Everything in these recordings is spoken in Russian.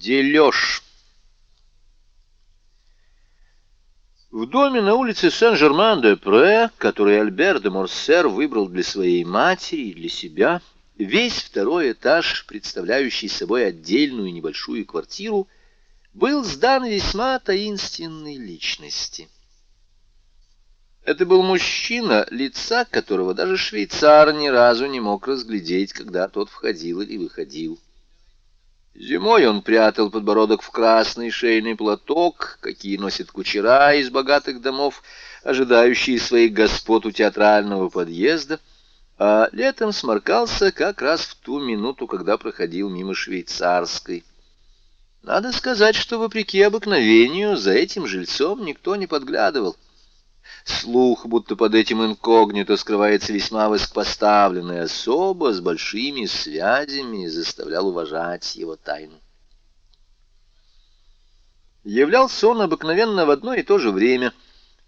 Дележ. В доме на улице Сен-Жерман-де-Пре, который Альбер де Морсер выбрал для своей матери и для себя, весь второй этаж, представляющий собой отдельную небольшую квартиру, был сдан весьма таинственной личности. Это был мужчина, лица которого даже швейцар ни разу не мог разглядеть, когда тот входил или выходил. Зимой он прятал подбородок в красный шейный платок, какие носят кучера из богатых домов, ожидающие своих господ у театрального подъезда, а летом сморкался как раз в ту минуту, когда проходил мимо швейцарской. Надо сказать, что, вопреки обыкновению, за этим жильцом никто не подглядывал. Слух, будто под этим инкогнито скрывается весьма высокопоставленная особа с большими связями, заставлял уважать его тайну. Являлся он обыкновенно в одно и то же время,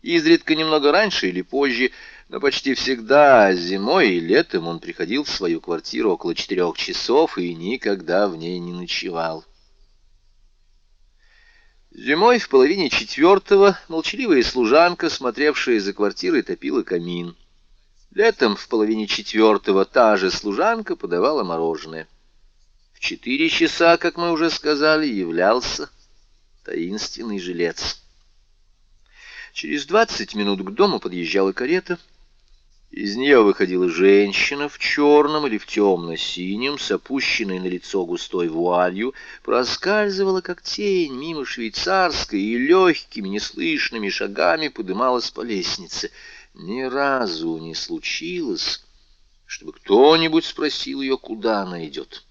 изредка немного раньше или позже, но почти всегда зимой и летом он приходил в свою квартиру около четырех часов и никогда в ней не ночевал. Зимой в половине четвертого молчаливая служанка, смотревшая за квартирой, топила камин. Летом в половине четвертого та же служанка подавала мороженое. В четыре часа, как мы уже сказали, являлся таинственный жилец. Через двадцать минут к дому подъезжала карета — из нее выходила женщина в черном или в темно-синем, с опущенной на лицо густой вуалью, проскальзывала, как тень, мимо швейцарской и легкими, неслышными шагами подымалась по лестнице. Ни разу не случилось, чтобы кто-нибудь спросил ее, куда она идет.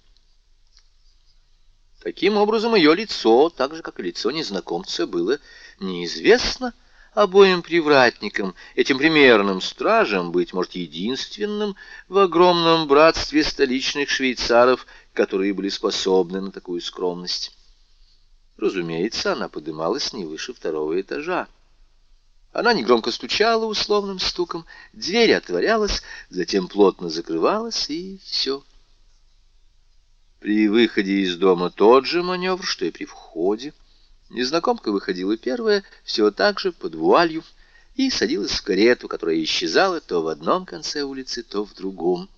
Таким образом, ее лицо, так же, как и лицо незнакомца, было неизвестно, — обоим привратникам, этим примерным стражам, быть может, единственным в огромном братстве столичных швейцаров, которые были способны на такую скромность. Разумеется, она подымалась не выше второго этажа. Она негромко стучала условным стуком, дверь отворялась, затем плотно закрывалась, и все. При выходе из дома тот же маневр, что и при входе. Незнакомка выходила первая, все так же, под вуалью, и садилась в карету, которая исчезала то в одном конце улицы, то в другом.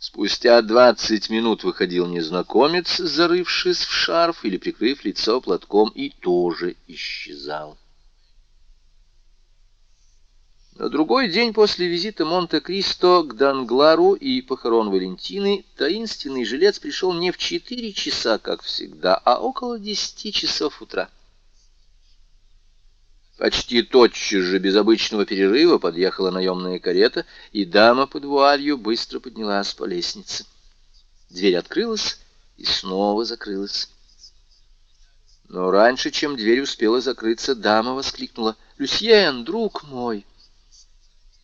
Спустя двадцать минут выходил незнакомец, зарывшись в шарф или прикрыв лицо платком, и тоже исчезал. На другой день после визита Монте-Кристо к Данглару и похорон Валентины таинственный жилец пришел не в четыре часа, как всегда, а около десяти часов утра. Почти тотчас же, без обычного перерыва, подъехала наемная карета, и дама под вуалью быстро поднялась по лестнице. Дверь открылась и снова закрылась. Но раньше, чем дверь успела закрыться, дама воскликнула «Люсьен, друг мой!»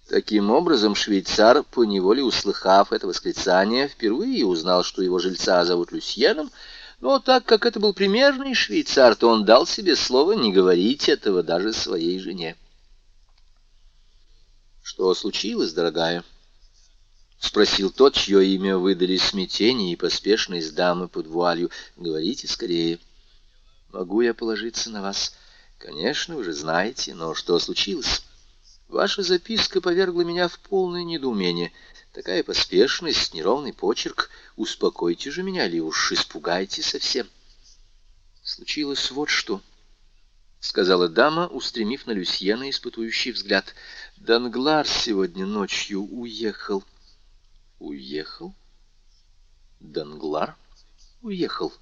Таким образом, швейцар, поневоле услыхав это восклицание, впервые узнал, что его жильца зовут Люсьеном, но так как это был примерный швейцар, то он дал себе слово не говорить этого даже своей жене. «Что случилось, дорогая?» — спросил тот, чье имя выдали смятение и поспешность дамы под вуалью. «Говорите скорее». «Могу я положиться на вас?» «Конечно, вы же знаете, но что случилось?» Ваша записка повергла меня в полное недоумение. Такая поспешность, неровный почерк. Успокойте же меня, ли уж испугайте совсем. Случилось вот что, — сказала дама, устремив на Люсьена испытующий взгляд. Данглар сегодня ночью уехал. Уехал? Данглар уехал.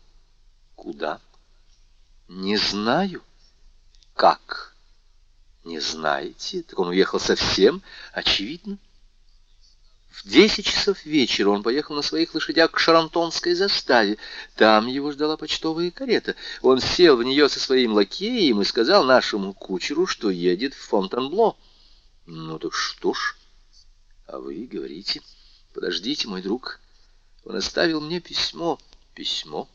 Куда? Не знаю. Как? Не знаете? Так он уехал совсем, очевидно. В десять часов вечера он поехал на своих лошадях к Шарантонской заставе. Там его ждала почтовая карета. Он сел в нее со своим лакеем и сказал нашему кучеру, что едет в Фонтенбло. Ну так что ж, а вы говорите, подождите, мой друг. Он оставил мне письмо. Письмо?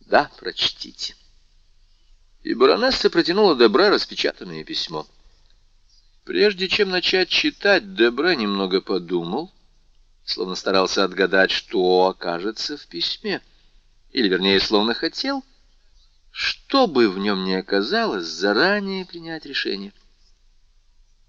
Да, прочтите и баронесса протянула Дебре распечатанное письмо. Прежде чем начать читать, Дебре немного подумал, словно старался отгадать, что окажется в письме, или, вернее, словно хотел, что бы в нем ни оказалось, заранее принять решение.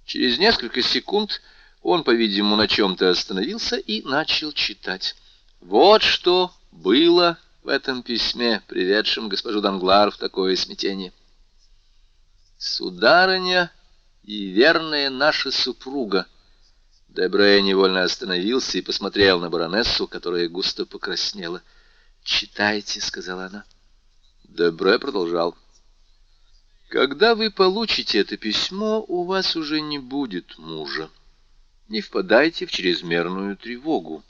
Через несколько секунд он, по-видимому, на чем-то остановился и начал читать. Вот что было в этом письме, приведшем госпожу Данглар в такое смятение. «Сударыня и верная наша супруга», Дебре невольно остановился и посмотрел на баронессу, которая густо покраснела. «Читайте», — сказала она. Дебре продолжал. «Когда вы получите это письмо, у вас уже не будет мужа. Не впадайте в чрезмерную тревогу.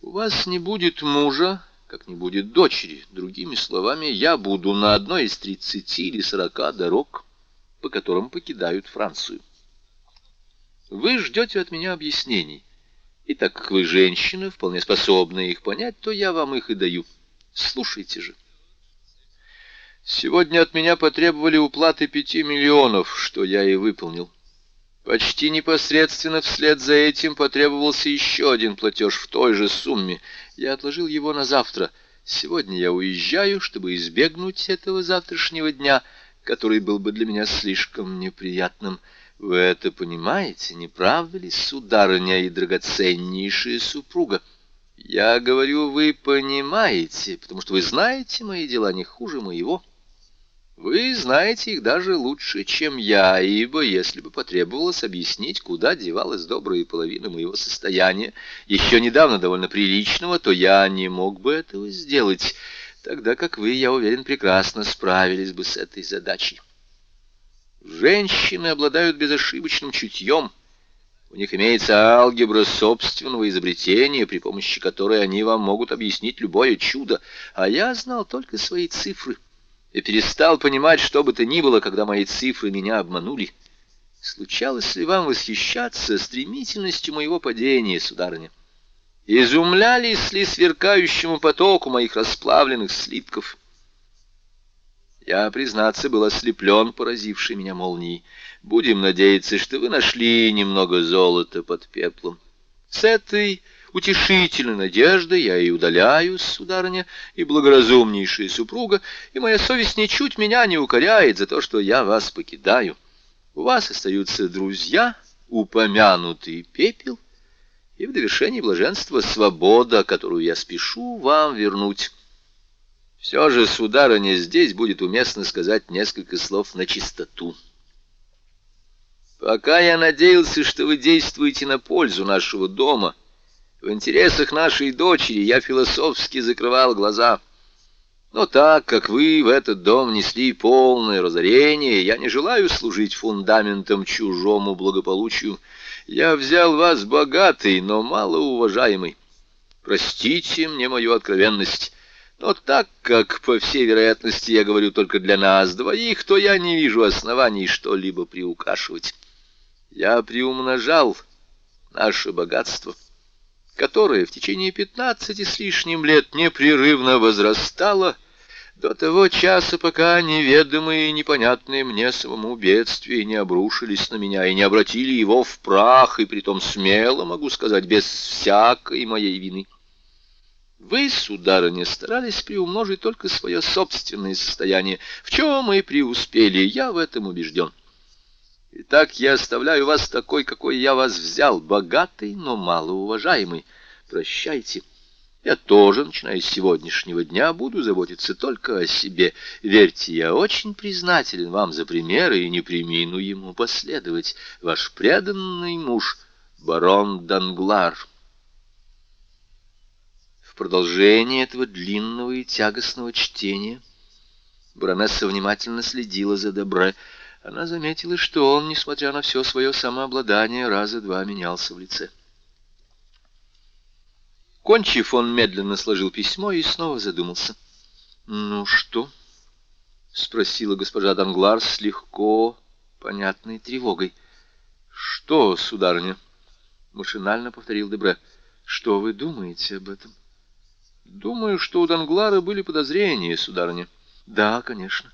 У вас не будет мужа, как не будет дочери. Другими словами, я буду на одной из тридцати или сорока дорог, по которым покидают Францию. Вы ждете от меня объяснений. И так как вы женщина, вполне способны их понять, то я вам их и даю. Слушайте же. Сегодня от меня потребовали уплаты пяти миллионов, что я и выполнил. Почти непосредственно вслед за этим потребовался еще один платеж в той же сумме. Я отложил его на завтра. Сегодня я уезжаю, чтобы избегнуть этого завтрашнего дня, который был бы для меня слишком неприятным. Вы это понимаете, не правда ли, сударыня и драгоценнейшая супруга? Я говорю, вы понимаете, потому что вы знаете мои дела не хуже моего. Вы знаете их даже лучше, чем я, ибо если бы потребовалось объяснить, куда девалась добрая половина моего состояния, еще недавно довольно приличного, то я не мог бы этого сделать, тогда как вы, я уверен, прекрасно справились бы с этой задачей. Женщины обладают безошибочным чутьем. У них имеется алгебра собственного изобретения, при помощи которой они вам могут объяснить любое чудо, а я знал только свои цифры — и перестал понимать, что бы то ни было, когда мои цифры меня обманули. Случалось ли вам восхищаться стремительностью моего падения, сударыня? Изумлялись ли сверкающему потоку моих расплавленных слитков? Я, признаться, был ослеплен, поразившей меня молнией. Будем надеяться, что вы нашли немного золота под пеплом. С этой утешительной надеждой я и удаляюсь, сударыня, и благоразумнейшая супруга, и моя совесть ничуть меня не укоряет за то, что я вас покидаю. У вас остаются друзья, упомянутый пепел, и в довершении блаженства свобода, которую я спешу вам вернуть. Все же, сударыня, здесь будет уместно сказать несколько слов на чистоту. Пока я надеялся, что вы действуете на пользу нашего дома — в интересах нашей дочери я философски закрывал глаза. Но так как вы в этот дом несли полное разорение, я не желаю служить фундаментом чужому благополучию. Я взял вас богатый, но малоуважаемый. Простите мне мою откровенность. Но так как, по всей вероятности, я говорю только для нас двоих, то я не вижу оснований что-либо приукрашивать. Я приумножал наше богатство которое в течение пятнадцати с лишним лет непрерывно возрастало до того часа, пока неведомые и непонятные мне самому бедствия не обрушились на меня и не обратили его в прах, и притом смело, могу сказать, без всякой моей вины. Вы, сударыня, старались приумножить только свое собственное состояние, в чем и преуспели, я в этом убежден. Итак, я оставляю вас такой, какой я вас взял, богатый, но малоуважаемый. Прощайте. Я тоже, начиная с сегодняшнего дня, буду заботиться только о себе. Верьте, я очень признателен вам за примеры и не примину ему последовать. Ваш преданный муж, барон Данглар. В продолжение этого длинного и тягостного чтения баронесса внимательно следила за Дебре, она заметила, что он, несмотря на все свое самообладание, раза два менялся в лице. Кончив, он медленно сложил письмо и снова задумался. «Ну что?» — спросила госпожа Данглар с легко понятной тревогой. «Что, сударыня?» — машинально повторил Дебре. «Что вы думаете об этом?» «Думаю, что у Данглара были подозрения, сударыня». «Да, конечно».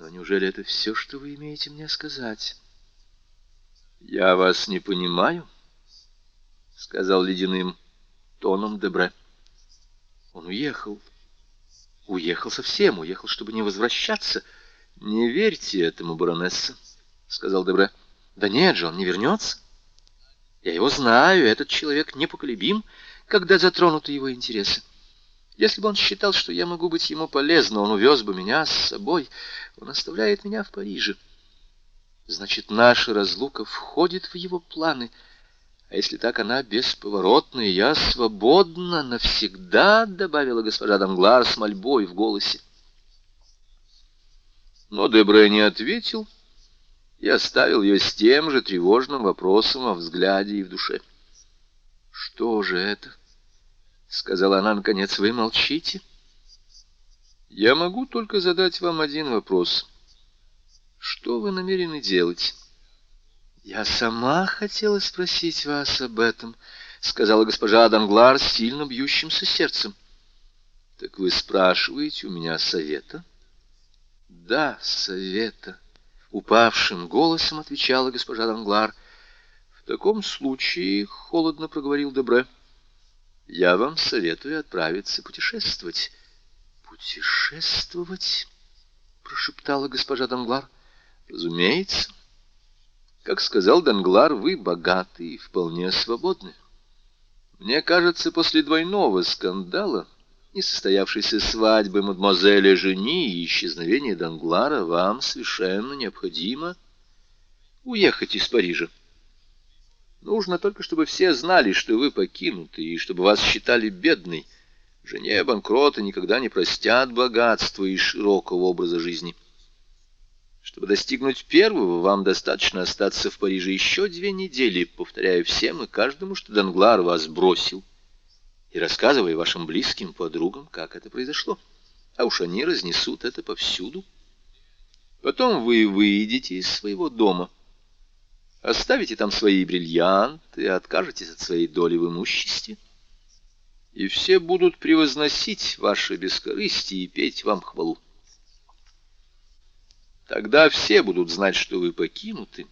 Но неужели это все, что вы имеете мне сказать? Я вас не понимаю, сказал ледяным тоном Дебре. Он уехал. Уехал совсем, уехал, чтобы не возвращаться. Не верьте этому, баронесса, — сказал Дебре. Да нет же, он не вернется. Я его знаю, этот человек непоколебим, когда затронуты его интересы. Если бы он считал, что я могу быть ему полезна, он увез бы меня с собой. Он оставляет меня в Париже. Значит, наша разлука входит в его планы. А если так она бесповоротна, я свободна навсегда, — добавила госпожа Данглар с мольбой в голосе. Но Дебре не ответил и оставил ее с тем же тревожным вопросом во взгляде и в душе. «Что же это?» — сказала она наконец. «Вы молчите?» «Я могу только задать вам один вопрос. Что вы намерены делать?» «Я сама хотела спросить вас об этом», — сказала госпожа Данглар с сильно бьющимся сердцем. «Так вы спрашиваете у меня совета?» «Да, совета», — упавшим голосом отвечала госпожа Данглар. «В таком случае, — холодно проговорил Дебре, — я вам советую отправиться путешествовать». «Путешествовать?» — прошептала госпожа Данглар. «Разумеется. Как сказал Данглар, вы богаты и вполне свободны. Мне кажется, после двойного скандала...» несостоявшейся свадьбы мадемуазеля Жени и исчезновения Данглара вам совершенно необходимо уехать из Парижа. Нужно только, чтобы все знали, что вы покинуты, и чтобы вас считали бедной. Жене банкрота никогда не простят богатства и широкого образа жизни. Чтобы достигнуть первого, вам достаточно остаться в Париже еще две недели, повторяя всем и каждому, что Данглар вас бросил и рассказывая вашим близким подругам, как это произошло. А уж они разнесут это повсюду. Потом вы выйдете из своего дома, оставите там свои бриллианты, откажетесь от своей доли в имуществе, и все будут превозносить ваше бескорыстие и петь вам хвалу. Тогда все будут знать, что вы покинуты,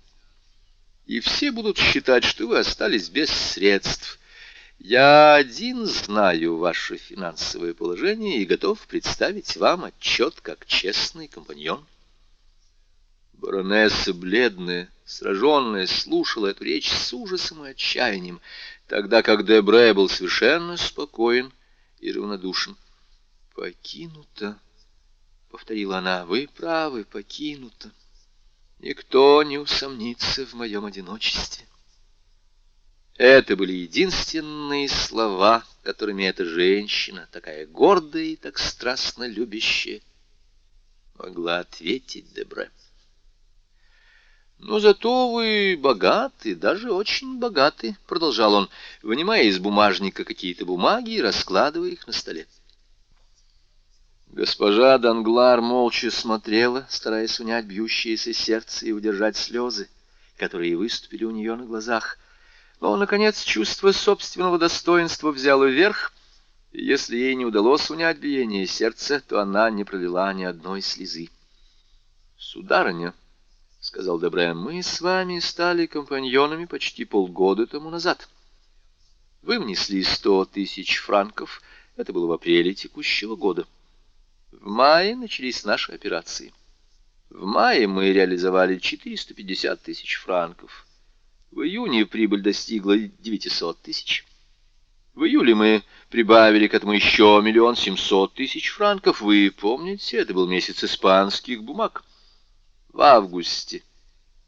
и все будут считать, что вы остались без средств, я один знаю ваше финансовое положение и готов представить вам отчет как честный компаньон. Баронесса, бледная, сраженная, слушала эту речь с ужасом и отчаянием, тогда как Дебре был совершенно спокоен и равнодушен. «Покинуто», — повторила она, — «вы правы, покинуто. Никто не усомнится в моем одиночестве». Это были единственные слова, которыми эта женщина, такая гордая и так страстно любящая, могла ответить Дебре. «Но зато вы богаты, даже очень богаты», — продолжал он, вынимая из бумажника какие-то бумаги и раскладывая их на столе. Госпожа Данглар молча смотрела, стараясь унять бьющееся сердце и удержать слезы, которые выступили у нее на глазах — но, наконец, чувство собственного достоинства взяло верх, и если ей не удалось унять биение сердца, то она не пролила ни одной слезы. «Сударыня», — сказал Дебре, — «мы с вами стали компаньонами почти полгода тому назад. Вы внесли сто тысяч франков, это было в апреле текущего года. В мае начались наши операции. В мае мы реализовали 450 тысяч франков». В июне прибыль достигла 900 тысяч. В июле мы прибавили к этому еще миллион семьсот тысяч франков. Вы помните, это был месяц испанских бумаг. В августе,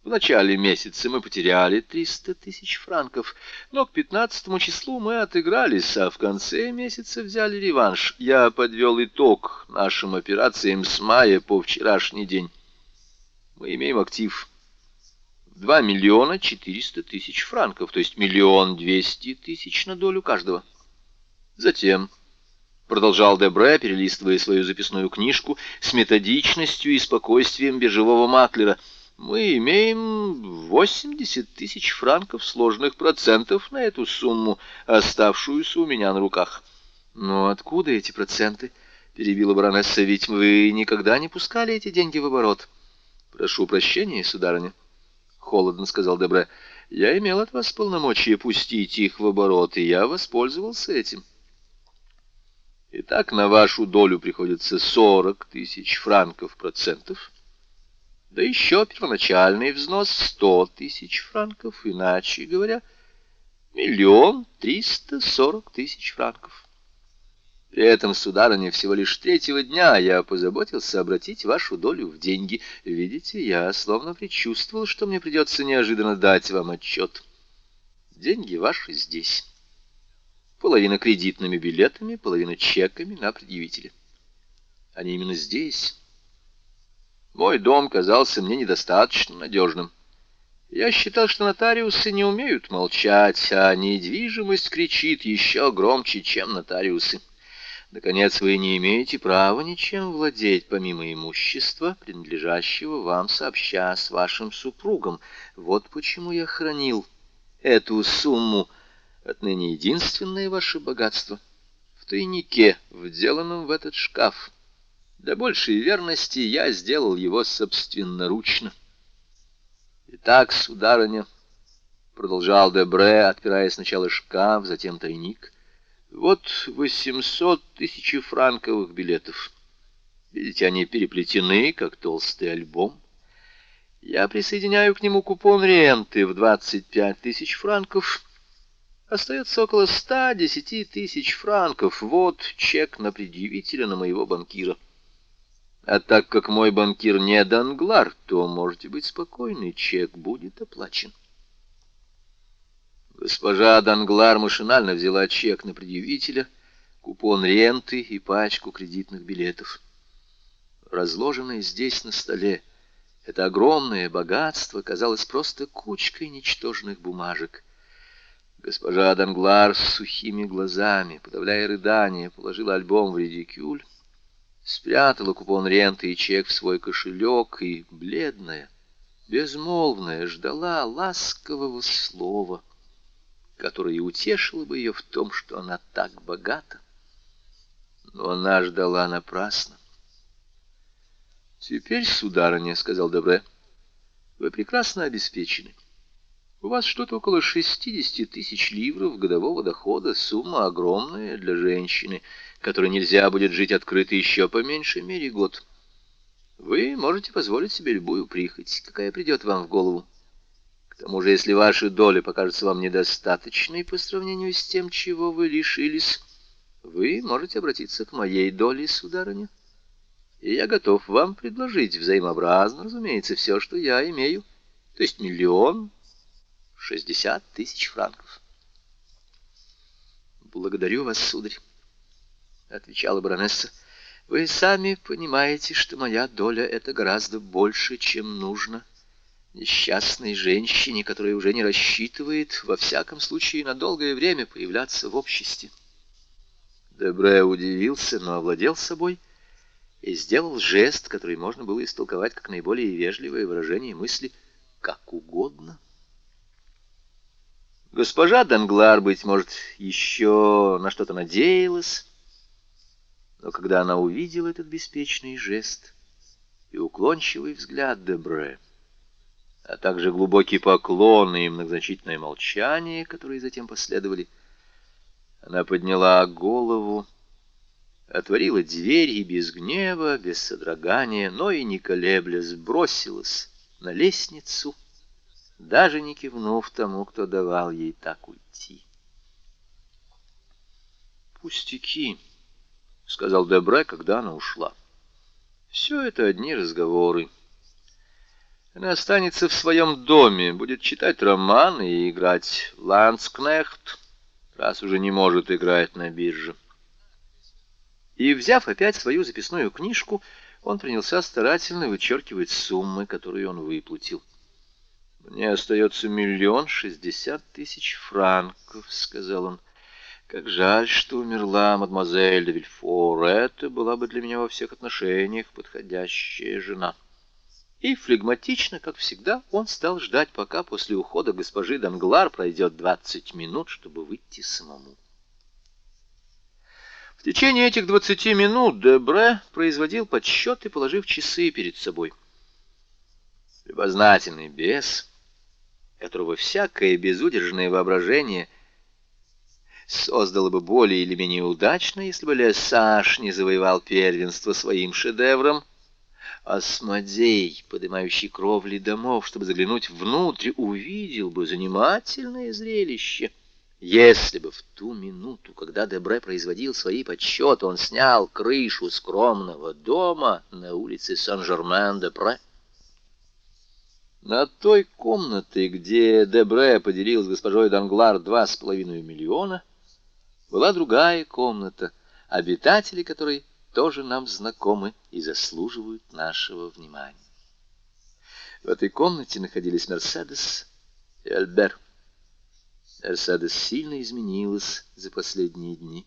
в начале месяца, мы потеряли 300 тысяч франков, но к 15 числу мы отыгрались, а в конце месяца взяли реванш. Я подвел итог нашим операциям с мая по вчерашний день. Мы имеем актив 2 миллиона 400 тысяч франков, то есть миллион двести тысяч на долю каждого. Затем, продолжал Дебре, перелистывая свою записную книжку с методичностью и спокойствием биржевого маклера, мы имеем 80 тысяч франков сложных процентов на эту сумму, оставшуюся у меня на руках. Но откуда эти проценты? перебила баронесса, ведь вы никогда не пускали эти деньги в оборот. Прошу прощения, сударыня холодно сказал Дебре. Я имел от вас полномочия пустить их в оборот, и я воспользовался этим. Итак, на вашу долю приходится 40 тысяч франков процентов, да еще первоначальный взнос 100 тысяч франков, иначе говоря, миллион триста сорок тысяч франков. При этом, сударыня, всего лишь третьего дня я позаботился обратить вашу долю в деньги. Видите, я словно предчувствовал, что мне придется неожиданно дать вам отчет. Деньги ваши здесь. Половина кредитными билетами, половина чеками на предъявителя. Они именно здесь. Мой дом казался мне недостаточно надежным. Я считал, что нотариусы не умеют молчать, а недвижимость кричит еще громче, чем нотариусы. Наконец, вы не имеете права ничем владеть, помимо имущества, принадлежащего вам сообща с вашим супругом. Вот почему я хранил эту сумму, отныне единственное ваше богатство, в тайнике, вделанном в этот шкаф. Для большей верности я сделал его собственноручно. Итак, сударыня, — продолжал Дебре, отпирая сначала шкаф, затем тайник, — вот восемьсот тысяч франковых билетов. Видите, они переплетены, как толстый альбом. Я присоединяю к нему купон ренты в двадцать пять тысяч франков. Остается около ста десяти тысяч франков. Вот чек на предъявителя на моего банкира. А так как мой банкир не Данглар, то можете быть спокойны, чек будет оплачен. Госпожа Данглар машинально взяла чек на предъявителя, купон ренты и пачку кредитных билетов. Разложенное здесь на столе, это огромное богатство казалось просто кучкой ничтожных бумажек. Госпожа Данглар с сухими глазами, подавляя рыдание, положила альбом в редикюль, спрятала купон ренты и чек в свой кошелек и, бледная, безмолвная, ждала ласкового слова — которое утешило бы ее в том, что она так богата. Но она ждала напрасно. «Теперь, сударыня, — сказал Добре, — вы прекрасно обеспечены. У вас что-то около шестидесяти тысяч ливров годового дохода, сумма огромная для женщины, которой нельзя будет жить открыто еще по меньшей мере год. Вы можете позволить себе любую прихоть, какая придет вам в голову. К тому же, если ваша доля покажется вам недостаточной по сравнению с тем, чего вы лишились, вы можете обратиться к моей доле, сударыня. И я готов вам предложить взаимообразно, разумеется, все, что я имею, то есть миллион шестьдесят тысяч франков. «Благодарю вас, сударь», — отвечала баронесса. «Вы сами понимаете, что моя доля — это гораздо больше, чем нужно» несчастной женщине, которая уже не рассчитывает, во всяком случае, на долгое время появляться в обществе. Дебре удивился, но овладел собой и сделал жест, который можно было истолковать как наиболее вежливое выражение мысли «как угодно». Госпожа Данглар, быть может, еще на что-то надеялась, но когда она увидела этот беспечный жест и уклончивый взгляд Дебре, а также глубокий поклон и многозначительное молчание, которые затем последовали. Она подняла голову, отворила дверь и без гнева, без содрогания, но и не колебля, сбросилась на лестницу, даже не кивнув тому, кто давал ей так уйти. «Пустяки», — сказал Дебре, когда она ушла. «Все это одни разговоры». Она останется в своем доме, будет читать романы и играть ланскнехт, раз уже не может играть на бирже. И, взяв опять свою записную книжку, он принялся старательно вычеркивать суммы, которые он выплатил. «Мне остается миллион шестьдесят тысяч франков», — сказал он. «Как жаль, что умерла мадемуазель де Вильфор. Это была бы для меня во всех отношениях подходящая жена». И флегматично, как всегда, он стал ждать, пока после ухода госпожи Данглар пройдет двадцать минут, чтобы выйти самому. В течение этих двадцати минут Дебре производил подсчеты, положив часы перед собой. Любознательный бес, которого всякое безудержное воображение создало бы более или менее удачно, если бы Лесаж не завоевал первенство своим шедевром. Осмодей, поднимающий кровли домов, чтобы заглянуть внутрь, увидел бы занимательное зрелище. Если бы в ту минуту, когда Дебре производил свои подсчеты, он снял крышу скромного дома на улице Сан-Жермен-де-Пре, на той комнате, где Дебре поделил с госпожой Данглар два с половиной миллиона, была другая комната, обитатели которой тоже нам знакомы и заслуживают нашего внимания. В этой комнате находились Мерседес и Альбер. Мерседес сильно изменилась за последние дни.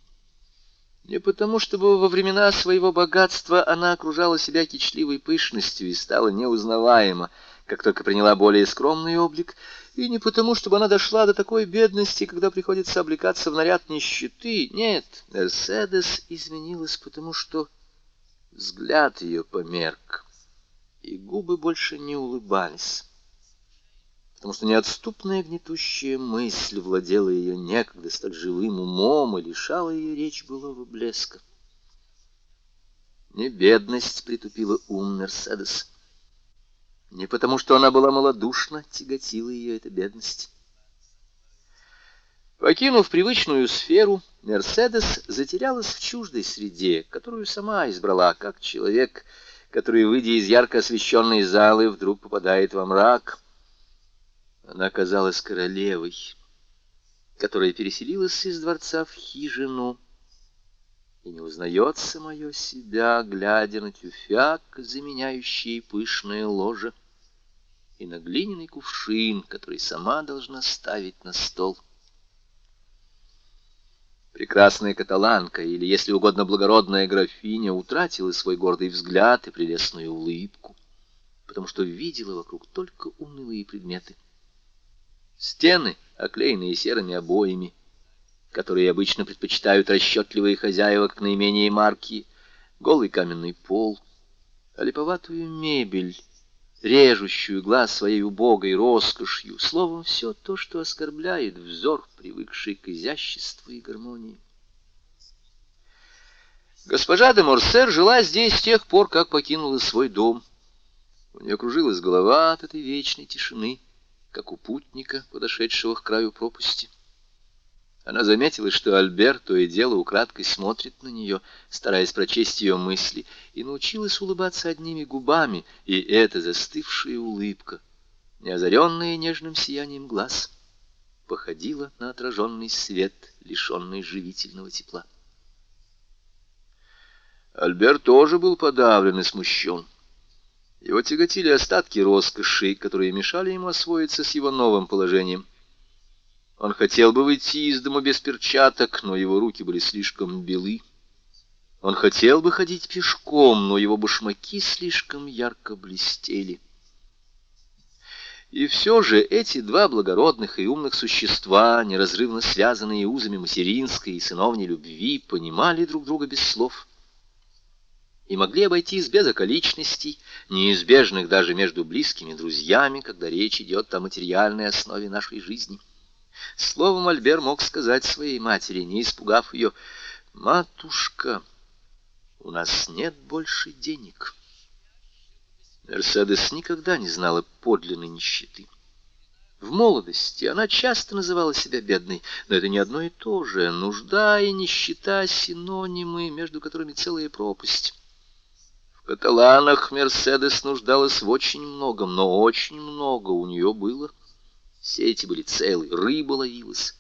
Не потому, чтобы во времена своего богатства она окружала себя кичливой пышностью и стала неузнаваема, как только приняла более скромный облик, и не потому, чтобы она дошла до такой бедности, когда приходится облекаться в наряд нищеты. Нет, Мерседес изменилась, потому что взгляд ее померк, и губы больше не улыбались потому что неотступная гнетущая мысль владела ее некогда столь живым умом и лишала ее речь былого блеска. Не бедность притупила ум Мерседес. Не потому, что она была малодушна, тяготила ее эта бедность. Покинув привычную сферу, Мерседес затерялась в чуждой среде, которую сама избрала, как человек, который, выйдя из ярко освещенной залы, вдруг попадает во мрак — она казалась королевой, которая переселилась из дворца в хижину и не узнает самое себя, глядя на тюфяк, заменяющий пышное ложе, и на глиняный кувшин, который сама должна ставить на стол. Прекрасная каталанка, или, если угодно, благородная графиня, утратила свой гордый взгляд и прелестную улыбку, потому что видела вокруг только унылые предметы. Стены, оклеенные серыми обоями, которые обычно предпочитают расчетливые хозяева к наименее марки, голый каменный пол, а липоватую мебель, режущую глаз своей убогой роскошью, словом, все то, что оскорбляет взор, привыкший к изяществу и гармонии. Госпожа де Морсер жила здесь с тех пор, как покинула свой дом. У нее кружилась голова от этой вечной тишины как у путника, подошедшего к краю пропасти. Она заметила, что Альберт то и дело украдкой смотрит на нее, стараясь прочесть ее мысли, и научилась улыбаться одними губами, и эта застывшая улыбка, не озаренная нежным сиянием глаз, походила на отраженный свет, лишенный живительного тепла. Альберт тоже был подавлен и смущен. Его тяготили остатки роскоши, которые мешали ему освоиться с его новым положением. Он хотел бы выйти из дома без перчаток, но его руки были слишком белы. Он хотел бы ходить пешком, но его башмаки слишком ярко блестели. И все же эти два благородных и умных существа, неразрывно связанные узами материнской и сыновней любви, понимали друг друга без слов — и могли обойтись без околичностей, неизбежных даже между близкими друзьями, когда речь идет о материальной основе нашей жизни. Словом, Альбер мог сказать своей матери, не испугав ее, «Матушка, у нас нет больше денег». Мерседес никогда не знала подлинной нищеты. В молодости она часто называла себя бедной, но это не одно и то же. Нужда и нищета — синонимы, между которыми целая пропасть. В каталанах Мерседес нуждалась в очень многом, но очень много у нее было. Сети были целые, рыба ловилась.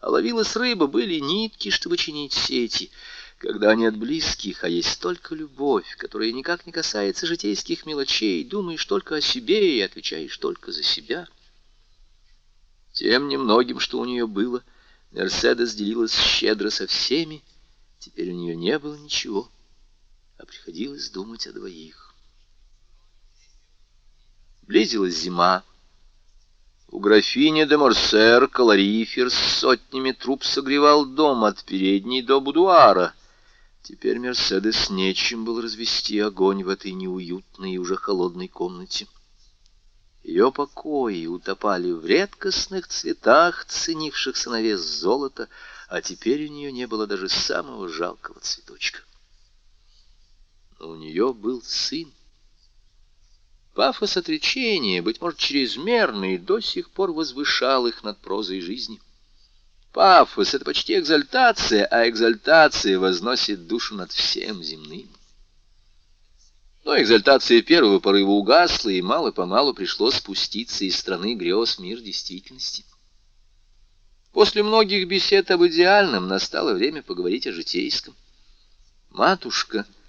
А ловилась рыба, были нитки, чтобы чинить сети. Когда нет близких, а есть только любовь, которая никак не касается житейских мелочей, думаешь только о себе и отвечаешь только за себя. Тем немногим, что у нее было, Мерседес делилась щедро со всеми, теперь у нее не было ничего а приходилось думать о двоих. Близилась зима. У графини де Морсер калорифер с сотнями труб согревал дом от передней до будуара. Теперь Мерседес нечем был развести огонь в этой неуютной и уже холодной комнате. Ее покои утопали в редкостных цветах, ценившихся на вес золота, а теперь у нее не было даже самого жалкого цветочка. Но у нее был сын. Пафос отречения, быть может, чрезмерный, до сих пор возвышал их над прозой жизни. Пафос — это почти экзальтация, а экзальтация возносит душу над всем земным. Но экзальтация первого порыва угасла, и мало-помалу пришлось спуститься из страны грез мир действительности. После многих бесед об идеальном настало время поговорить о житейском. «Матушка», —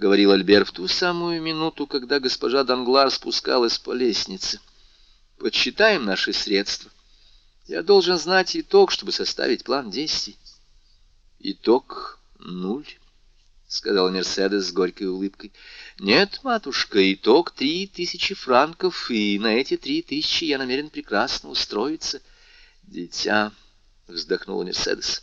говорил Альбер в ту самую минуту, когда госпожа Данглар спускалась по лестнице, — «подсчитаем наши средства. Я должен знать итог, чтобы составить план действий». «Итог нуль», — сказал Мерседес с горькой улыбкой. «Нет, матушка, итог три тысячи франков, и на эти три тысячи я намерен прекрасно устроиться. Дитя...» вздохнула Мерседес.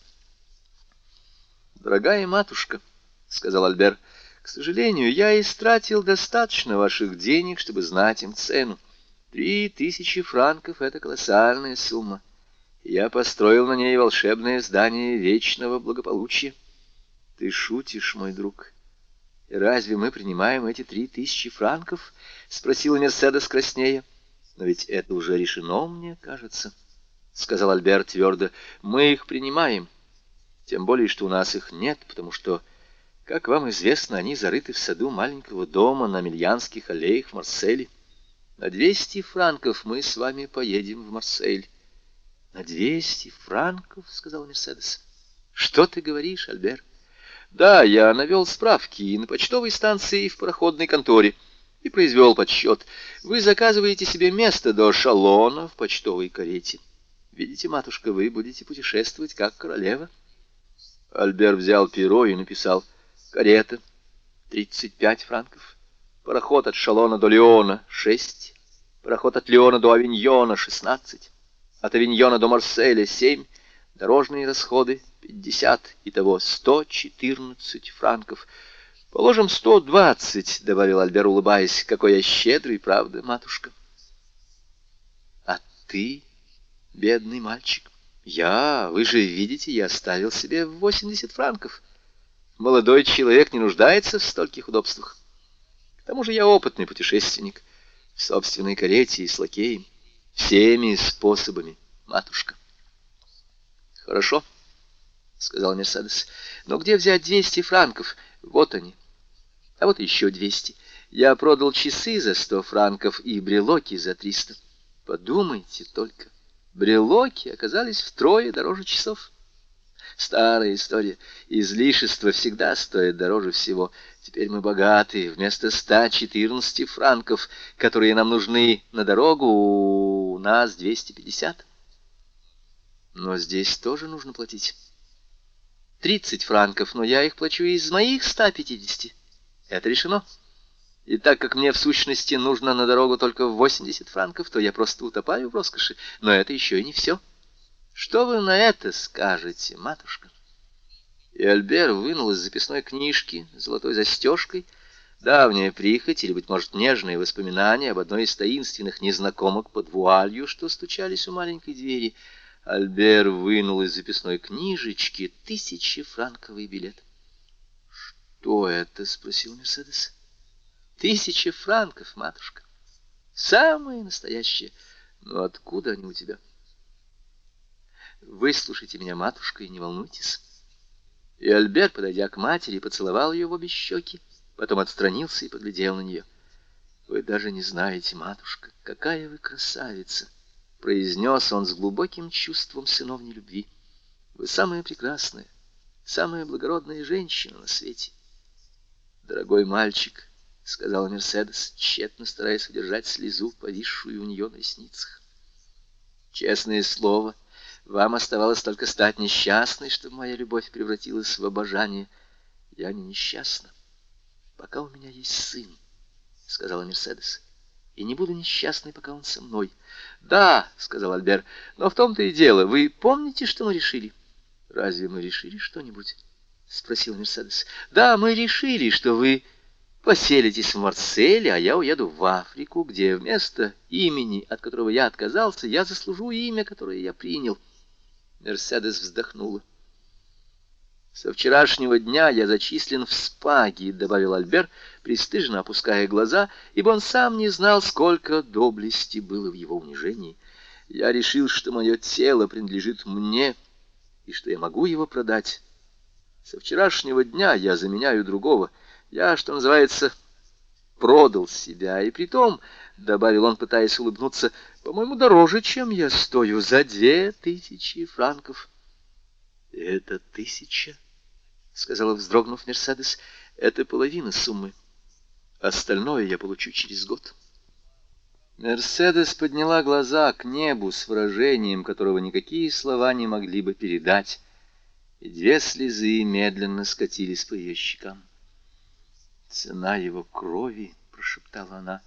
«Дорогая матушка», — сказал Альбер, — «к сожалению, я истратил достаточно ваших денег, чтобы знать им цену. Три тысячи франков — это колоссальная сумма. Я построил на ней волшебное здание вечного благополучия. Ты шутишь, мой друг. И разве мы принимаем эти три тысячи франков? — спросила Мерседес краснея. Но ведь это уже решено, мне кажется. —— сказал Альберт твердо, — мы их принимаем. Тем более, что у нас их нет, потому что, как вам известно, они зарыты в саду маленького дома на Мильянских аллеях в Марселе. На двести франков мы с вами поедем в Марсель. — На двести франков? — сказал Мерседес. — Что ты говоришь, Альбер? — Да, я навел справки и на почтовой станции, и в пароходной конторе, и произвел подсчет. Вы заказываете себе место до шалона в почтовой карете. Видите, матушка, вы будете путешествовать как королева. Альбер взял перо и написал «Карета, 35 франков, пароход от Шалона до Леона, 6, пароход от Леона до Авиньона, 16, от Авиньона до Марселя, 7, дорожные расходы, 50, итого 114 франков». «Положим, 120», — добавил Альбер, улыбаясь. «Какой я щедрый, правда, матушка?» «А ты?» бедный мальчик. Я, вы же видите, я оставил себе 80 франков. Молодой человек не нуждается в стольких удобствах. К тому же я опытный путешественник в собственной карете и с лакеем. Всеми способами, матушка. Хорошо, — сказал Мерседес. Но где взять 200 франков? Вот они. А вот еще 200. Я продал часы за 100 франков и брелоки за 300. Подумайте только. Брелоки оказались втрое дороже часов. Старая история. Излишество всегда стоит дороже всего. Теперь мы богаты. Вместо 114 франков, которые нам нужны на дорогу, у нас 250. Но здесь тоже нужно платить. 30 франков, но я их плачу из моих 150. Это решено. И так как мне в сущности нужно на дорогу только 80 франков, то я просто утопаю в роскоши. Но это еще и не все. Что вы на это скажете, матушка? И Альбер вынул из записной книжки золотой застежкой давняя прихоть или, быть может, нежные воспоминания об одной из таинственных незнакомок под вуалью, что стучались у маленькой двери. Альбер вынул из записной книжечки тысячефранковый билет. «Что это?» — спросил Мерседес. Тысяча франков, матушка. Самые настоящие. Но откуда они у тебя? Выслушайте меня, матушка, и не волнуйтесь. И Альберт, подойдя к матери, поцеловал ее в обе щеки, потом отстранился и поглядел на нее. «Вы даже не знаете, матушка, какая вы красавица!» — произнес он с глубоким чувством сыновней любви. «Вы самая прекрасная, самая благородная женщина на свете. Дорогой мальчик, — сказала Мерседес, тщетно стараясь удержать слезу, повисшую у нее на ресницах. «Честное слово, вам оставалось только стать несчастной, чтобы моя любовь превратилась в обожание. Я не несчастна, пока у меня есть сын», — сказала Мерседес. «И не буду несчастной, пока он со мной». «Да», — сказал Альбер, — «но в том-то и дело. Вы помните, что мы решили?» «Разве мы решили что-нибудь?» — спросила Мерседес. «Да, мы решили, что вы...» поселитесь в Марселе, а я уеду в Африку, где вместо имени, от которого я отказался, я заслужу имя, которое я принял. Мерседес вздохнула. «Со вчерашнего дня я зачислен в спаги», — добавил Альбер, пристыженно опуская глаза, ибо он сам не знал, сколько доблести было в его унижении. «Я решил, что мое тело принадлежит мне, и что я могу его продать. Со вчерашнего дня я заменяю другого. Я, что называется, продал себя, и притом, — добавил он, пытаясь улыбнуться, — по-моему, дороже, чем я стою, за две тысячи франков. — Это тысяча, — сказала, вздрогнув Мерседес, — это половина суммы. Остальное я получу через год. Мерседес подняла глаза к небу с выражением, которого никакие слова не могли бы передать, и две слезы медленно скатились по ее щекам. «Цена его крови», — прошептала она.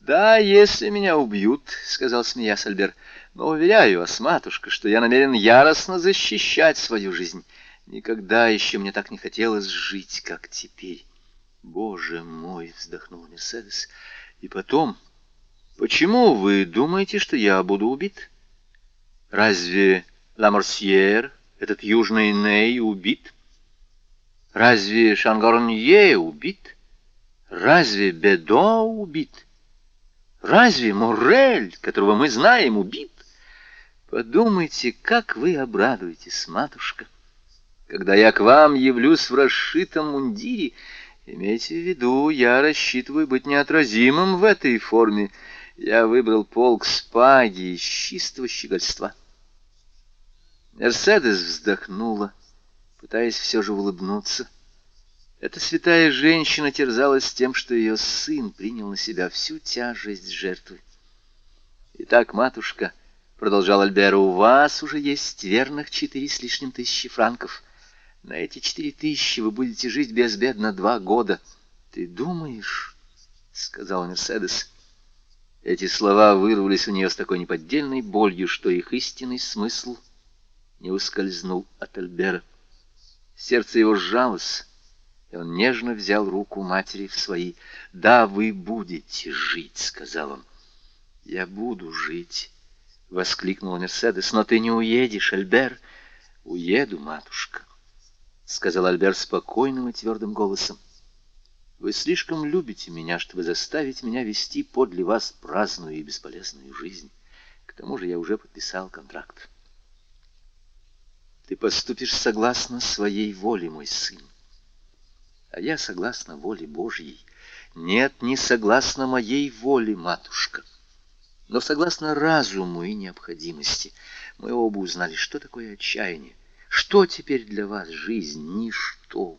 «Да, если меня убьют», — сказал смеясь Альбер, — «но уверяю вас, матушка, что я намерен яростно защищать свою жизнь. Никогда еще мне так не хотелось жить, как теперь». «Боже мой!» — вздохнул Мерседес. «И потом, почему вы думаете, что я буду убит? Разве Ламорсьер, этот южный Ней, убит?» Разве Шангорнье убит? Разве Бедо убит? Разве Морель, которого мы знаем, убит? Подумайте, как вы обрадуетесь, матушка, когда я к вам явлюсь в расшитом мундире. Имейте в виду, я рассчитываю быть неотразимым в этой форме. Я выбрал полк спаги из чистого щегольства. Мерседес вздохнула пытаясь все же улыбнуться. Эта святая женщина терзалась тем, что ее сын принял на себя всю тяжесть жертвы. «Итак, матушка», — продолжал Альбер, — «у вас уже есть верных четыре с лишним тысячи франков. На эти четыре тысячи вы будете жить безбедно два года». «Ты думаешь?» — сказал Мерседес. Эти слова вырвались у нее с такой неподдельной болью, что их истинный смысл не ускользнул от Альбера. Сердце его сжалось, и он нежно взял руку матери в свои. «Да, вы будете жить», — сказал он. «Я буду жить», — воскликнула Мерседес. «Но ты не уедешь, Альбер». «Уеду, матушка», — сказал Альбер спокойным и твердым голосом. «Вы слишком любите меня, чтобы заставить меня вести подле вас праздную и бесполезную жизнь. К тому же я уже подписал контракт». Ты поступишь согласно своей воле, мой сын. А я согласно воле Божьей. Нет, не согласно моей воле, матушка, но согласно разуму и необходимости. Мы оба узнали, что такое отчаяние. Что теперь для вас жизнь? Ничто.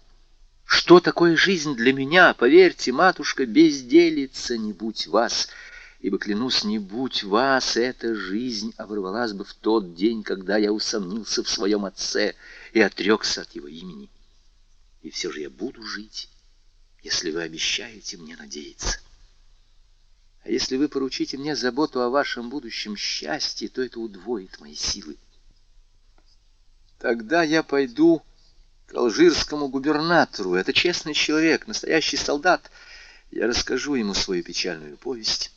Что такое жизнь для меня? Поверьте, матушка, безделица не будь вас — ибо, клянусь, не будь вас, эта жизнь оборвалась бы в тот день, когда я усомнился в своем отце и отрекся от его имени. И все же я буду жить, если вы обещаете мне надеяться. А если вы поручите мне заботу о вашем будущем счастье, то это удвоит мои силы. Тогда я пойду к алжирскому губернатору. Это честный человек, настоящий солдат. Я расскажу ему свою печальную повесть.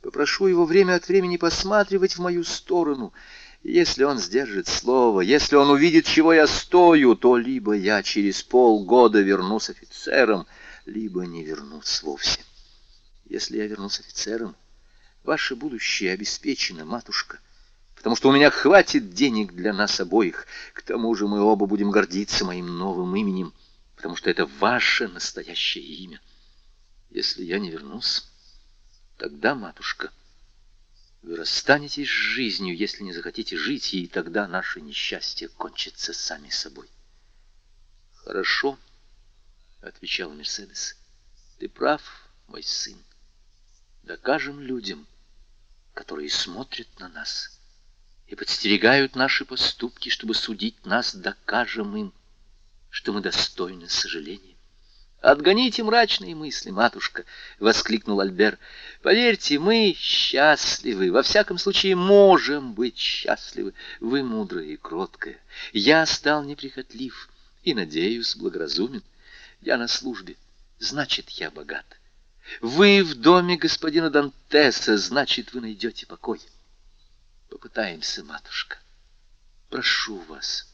Попрошу его время от времени посматривать в мою сторону. Если он сдержит слово, если он увидит, чего я стою, то либо я через полгода вернусь офицером, либо не вернусь вовсе. Если я вернусь офицером, ваше будущее обеспечено, матушка, потому что у меня хватит денег для нас обоих. К тому же мы оба будем гордиться моим новым именем, потому что это ваше настоящее имя. Если я не вернусь... Тогда, матушка, вы расстанетесь с жизнью, если не захотите жить, и тогда наше несчастье кончится сами собой. Хорошо, — отвечал Мерседес, — ты прав, мой сын. Докажем людям, которые смотрят на нас и подстерегают наши поступки, чтобы судить нас, докажем им, что мы достойны сожаления. «Отгоните мрачные мысли, матушка!» — воскликнул Альбер. «Поверьте, мы счастливы, во всяком случае можем быть счастливы. Вы мудрая и кроткая. Я стал неприхотлив и, надеюсь, благоразумен. Я на службе, значит, я богат. Вы в доме господина Дантеса, значит, вы найдете покой. Попытаемся, матушка. Прошу вас».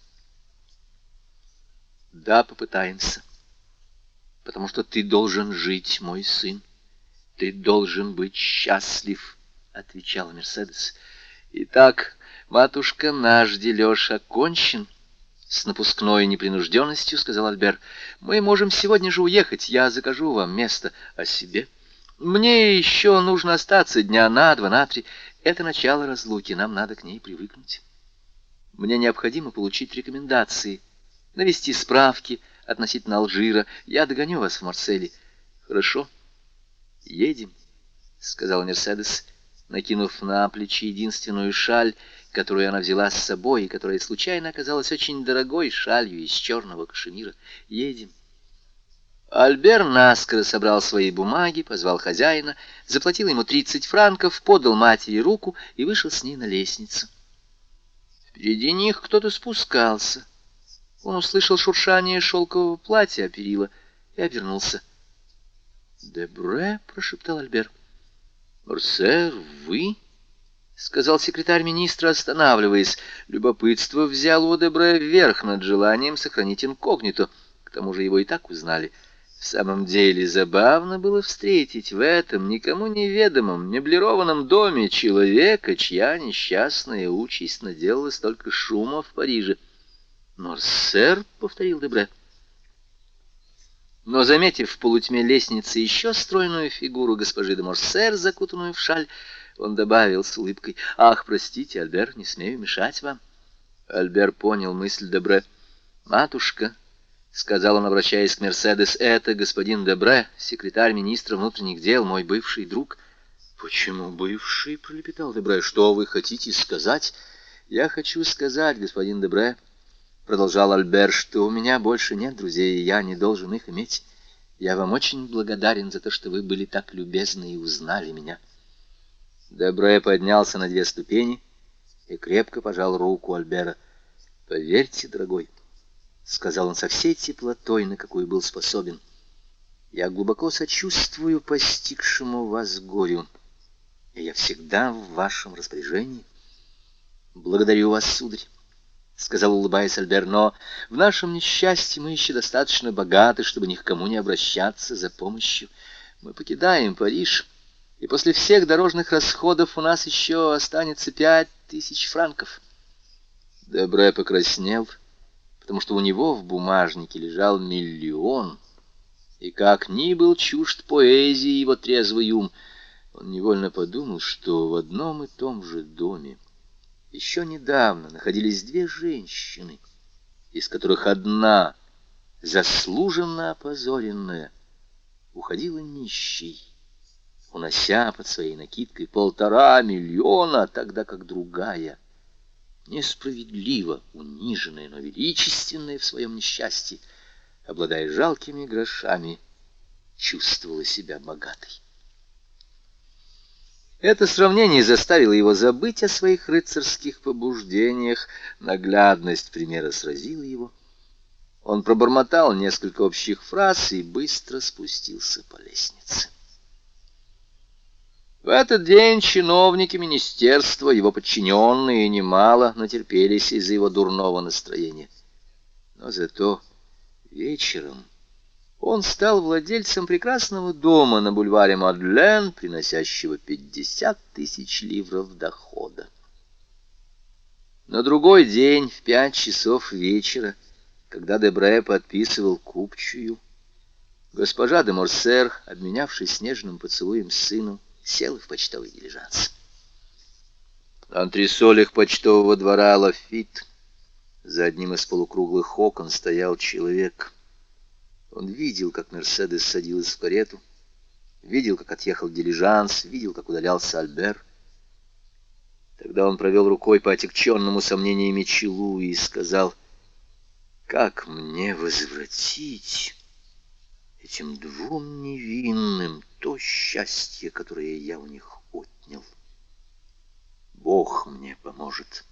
Да, попытаемся. Потому что ты должен жить, мой сын. Ты должен быть счастлив, отвечала Мерседес. Итак, матушка, наш дележ окончен. С напускной непринужденностью сказал Альбер. Мы можем сегодня же уехать. Я закажу вам место о себе. Мне еще нужно остаться дня на два, на три. Это начало разлуки, нам надо к ней привыкнуть. Мне необходимо получить рекомендации навести справки относительно Алжира. Я догоню вас в Марселе. Хорошо? Едем, — сказал Мерседес, накинув на плечи единственную шаль, которую она взяла с собой и которая случайно оказалась очень дорогой шалью из черного кашемира. Едем. Альбер наскоро собрал свои бумаги, позвал хозяина, заплатил ему тридцать франков, подал матери руку и вышел с ней на лестницу. Впереди них кто-то спускался. Он услышал шуршание шелкового платья перила и обернулся. «Дебре?» — прошептал Альбер. «Морсер, вы?» — сказал секретарь министра, останавливаясь. Любопытство взял у Дебре вверх над желанием сохранить инкогнито. К тому же его и так узнали. В самом деле забавно было встретить в этом никому неведомом меблированном доме человека, чья несчастная участь наделала столько шума в Париже. «Морсер», — повторил Дебре. Но, заметив в полутьме лестницы еще стройную фигуру госпожи де Морсер, закутанную в шаль, он добавил с улыбкой, «Ах, простите, Альбер, не смею мешать вам». Альбер понял мысль Дебре. «Матушка», — сказал он, обращаясь к Мерседес, — «это господин Дебре, секретарь министра внутренних дел, мой бывший друг». «Почему бывший?» — пролепетал Дебре. «Что вы хотите сказать?» «Я хочу сказать, господин Дебре», — продолжал Альбер, — что у меня больше нет друзей, и я не должен их иметь. Я вам очень благодарен за то, что вы были так любезны и узнали меня. Дебре поднялся на две ступени и крепко пожал руку Альбера. «Поверьте, дорогой», — сказал он со всей теплотой, на какую был способен, — «я глубоко сочувствую постигшему вас горю, и я всегда в вашем распоряжении. Благодарю вас, сударь. — сказал, улыбаясь Альбер, — но в нашем несчастье мы еще достаточно богаты, чтобы ни к кому не обращаться за помощью. Мы покидаем Париж, и после всех дорожных расходов у нас еще останется пять тысяч франков. Дебре покраснел, потому что у него в бумажнике лежал миллион, и как ни был чужд поэзии его трезвый ум, он невольно подумал, что в одном и том же доме еще недавно находились две женщины, из которых одна, заслуженно опозоренная, уходила нищей, унося под своей накидкой полтора миллиона, тогда как другая, несправедливо униженная, но величественная в своем несчастье, обладая жалкими грошами, чувствовала себя богатой. Это сравнение заставило его забыть о своих рыцарских побуждениях, наглядность примера сразила его. Он пробормотал несколько общих фраз и быстро спустился по лестнице. В этот день чиновники министерства, его подчиненные, немало натерпелись из-за его дурного настроения. Но зато вечером он стал владельцем прекрасного дома на бульваре Мадлен, приносящего 50 тысяч ливров дохода. На другой день, в пять часов вечера, когда Дебре подписывал купчую, госпожа де Морсер, обменявшись нежным поцелуем с сыном, села в почтовый дилижанс. На антресолях почтового двора Лафит за одним из полукруглых окон стоял человек — он видел, как Мерседес садилась в карету, видел, как отъехал дилижанс, видел, как удалялся Альбер. Тогда он провел рукой по отягченному сомнениями челу и сказал, «Как мне возвратить этим двум невинным то счастье, которое я у них отнял? Бог мне поможет».